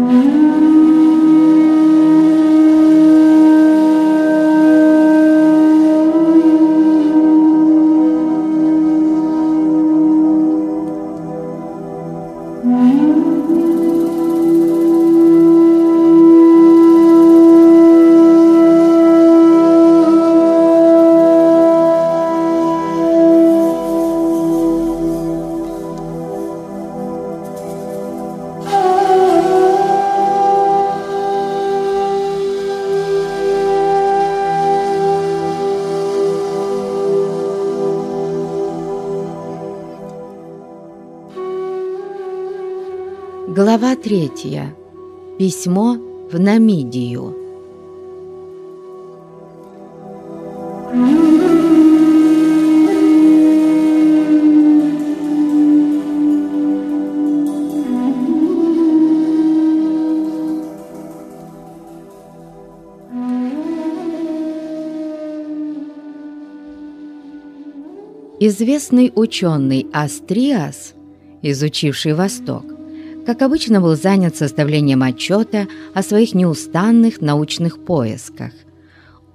Mm-hmm. Глава третья. Письмо в Намидию. Известный ученый Астриас, изучивший Восток, как обычно, был занят составлением отчета о своих неустанных научных поисках.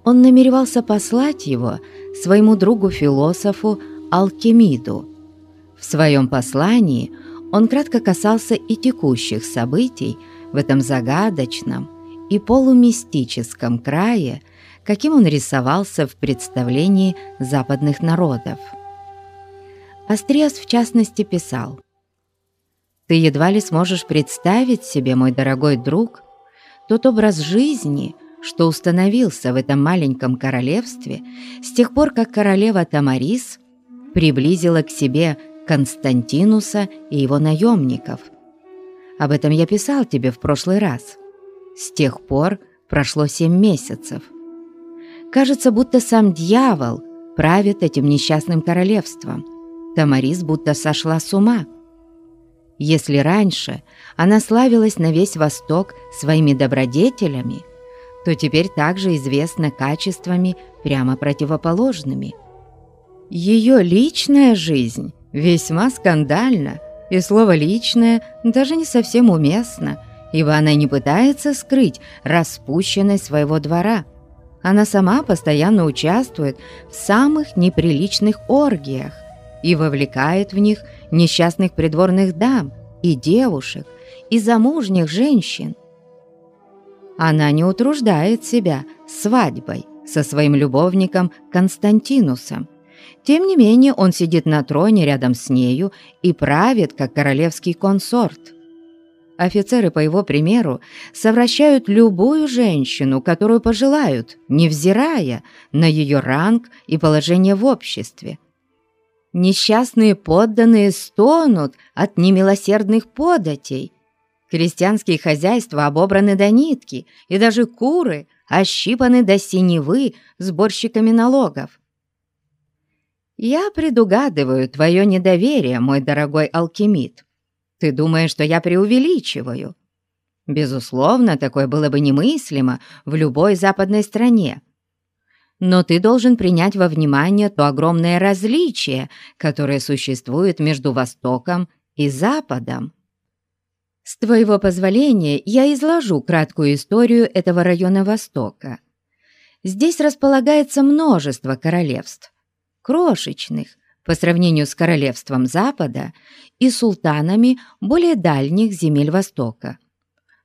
Он намеревался послать его своему другу-философу Алкемиду. В своем послании он кратко касался и текущих событий в этом загадочном и полумистическом крае, каким он рисовался в представлении западных народов. Астриас, в частности, писал «Ты едва ли сможешь представить себе, мой дорогой друг, тот образ жизни, что установился в этом маленьком королевстве с тех пор, как королева Тамарис приблизила к себе Константинуса и его наемников. Об этом я писал тебе в прошлый раз. С тех пор прошло семь месяцев. Кажется, будто сам дьявол правит этим несчастным королевством – Тамарис будто сошла с ума. Если раньше она славилась на весь Восток своими добродетелями, то теперь также известна качествами прямо противоположными. Ее личная жизнь весьма скандальна, и слово «личное» даже не совсем уместно, ибо она не пытается скрыть распущенность своего двора. Она сама постоянно участвует в самых неприличных оргиях, и вовлекает в них несчастных придворных дам и девушек, и замужних женщин. Она не утруждает себя свадьбой со своим любовником Константинусом. Тем не менее он сидит на троне рядом с нею и правит, как королевский консорт. Офицеры, по его примеру, совращают любую женщину, которую пожелают, невзирая на ее ранг и положение в обществе. Несчастные подданные стонут от немилосердных податей. Крестьянские хозяйства обобраны до нитки, и даже куры ощипаны до синевы сборщиками налогов. Я предугадываю твое недоверие, мой дорогой алхимит. Ты думаешь, что я преувеличиваю? Безусловно, такое было бы немыслимо в любой западной стране но ты должен принять во внимание то огромное различие, которое существует между Востоком и Западом. С твоего позволения я изложу краткую историю этого района Востока. Здесь располагается множество королевств, крошечных по сравнению с королевством Запада и султанами более дальних земель Востока.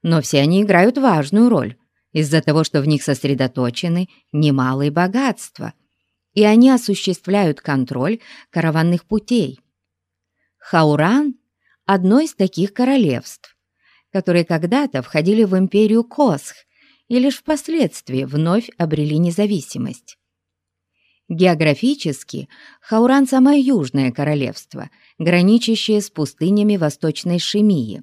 Но все они играют важную роль из-за того, что в них сосредоточены немалые богатства, и они осуществляют контроль караванных путей. Хауран – одно из таких королевств, которые когда-то входили в империю Косх и лишь впоследствии вновь обрели независимость. Географически Хауран – самое южное королевство, граничащее с пустынями Восточной Шемии.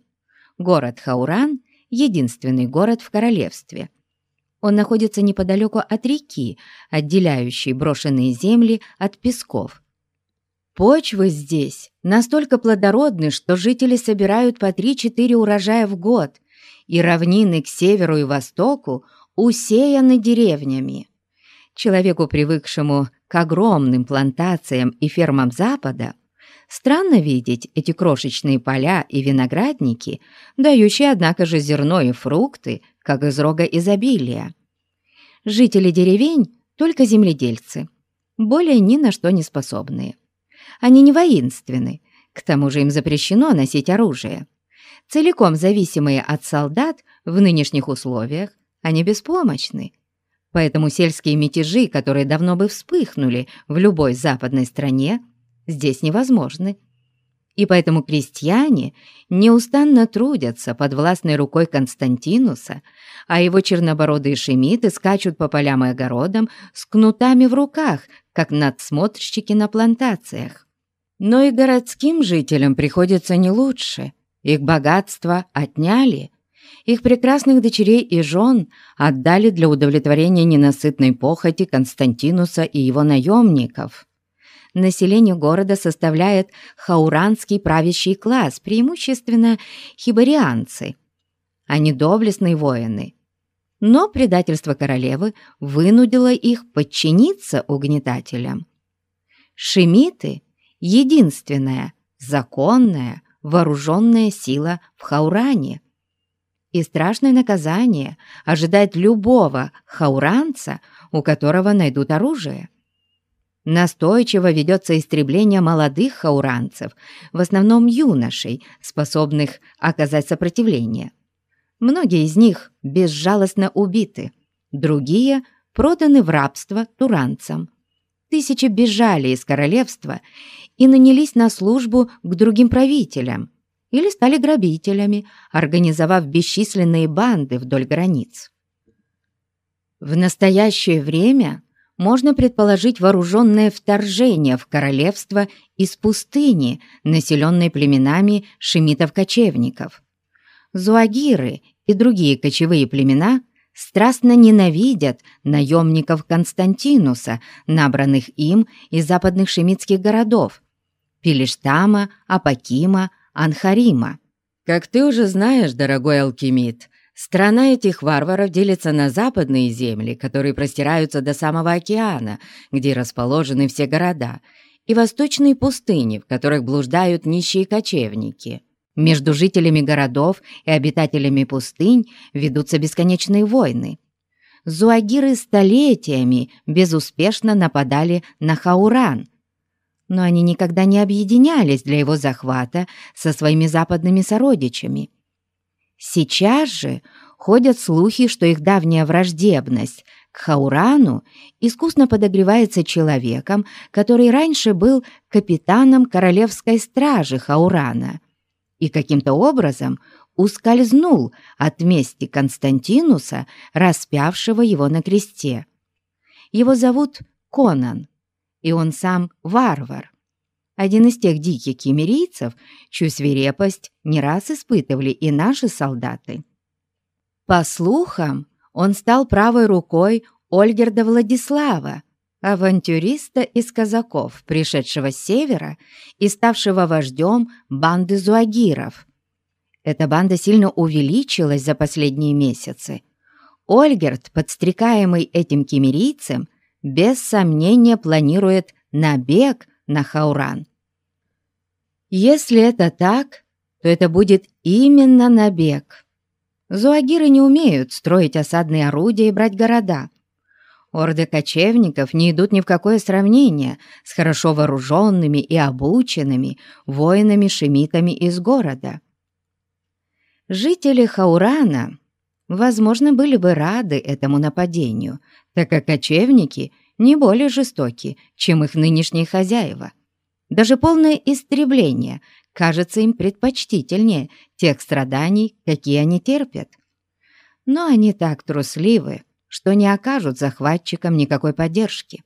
Город Хауран – единственный город в королевстве – он находится неподалеку от реки, отделяющей брошенные земли от песков. Почвы здесь настолько плодородны, что жители собирают по 3-4 урожая в год, и равнины к северу и востоку усеяны деревнями. Человеку, привыкшему к огромным плантациям и фермам Запада, странно видеть эти крошечные поля и виноградники, дающие, однако же, зерно и фрукты, как из рога изобилия. Жители деревень — только земледельцы, более ни на что не способные. Они не воинственны, к тому же им запрещено носить оружие. Целиком зависимые от солдат в нынешних условиях, они беспомощны. Поэтому сельские мятежи, которые давно бы вспыхнули в любой западной стране, здесь невозможны и поэтому крестьяне неустанно трудятся под властной рукой Константинуса, а его чернобородые шемиты скачут по полям и огородам с кнутами в руках, как надсмотрщики на плантациях. Но и городским жителям приходится не лучше, их богатство отняли, их прекрасных дочерей и жен отдали для удовлетворения ненасытной похоти Константинуса и его наемников. Население города составляет хауранский правящий класс, преимущественно хибарианцы. Они доблестные воины. Но предательство королевы вынудило их подчиниться угнетателям. Шемиты — единственная, законная, вооруженная сила в Хауране. И страшное наказание ожидает любого хауранца, у которого найдут оружие. Настойчиво ведется истребление молодых хауранцев, в основном юношей, способных оказать сопротивление. Многие из них безжалостно убиты, другие проданы в рабство туранцам. Тысячи бежали из королевства и нанялись на службу к другим правителям или стали грабителями, организовав бесчисленные банды вдоль границ. В настоящее время можно предположить вооруженное вторжение в королевство из пустыни, населенной племенами шемитов-кочевников. Зуагиры и другие кочевые племена страстно ненавидят наемников Константинуса, набранных им из западных шемитских городов – Пилиштама, Апакима, Анхарима. Как ты уже знаешь, дорогой алкимит, страна этих варваров делится на западные земли, которые простираются до самого океана, где расположены все города, и восточные пустыни, в которых блуждают нищие кочевники. Между жителями городов и обитателями пустынь ведутся бесконечные войны. Зуагиры столетиями безуспешно нападали на Хауран, но они никогда не объединялись для его захвата со своими западными сородичами. Сейчас же ходят слухи, что их давняя враждебность к Хаурану искусно подогревается человеком, который раньше был капитаном королевской стражи Хаурана – и каким-то образом ускользнул от мести Константинуса, распявшего его на кресте. Его зовут Конан, и он сам варвар. Один из тех диких кемерийцев, чью свирепость не раз испытывали и наши солдаты. По слухам, он стал правой рукой Ольгерда Владислава, авантюриста из казаков, пришедшего с севера и ставшего вождем банды зуагиров. Эта банда сильно увеличилась за последние месяцы. Ольгерт, подстрекаемый этим кемерийцем, без сомнения планирует набег на Хауран. Если это так, то это будет именно набег. Зуагиры не умеют строить осадные орудия и брать города – Орды кочевников не идут ни в какое сравнение с хорошо вооруженными и обученными воинами-шемитами из города. Жители Хаурана, возможно, были бы рады этому нападению, так как кочевники не более жестоки, чем их нынешние хозяева. Даже полное истребление кажется им предпочтительнее тех страданий, какие они терпят. Но они так трусливы, что не окажут захватчикам никакой поддержки.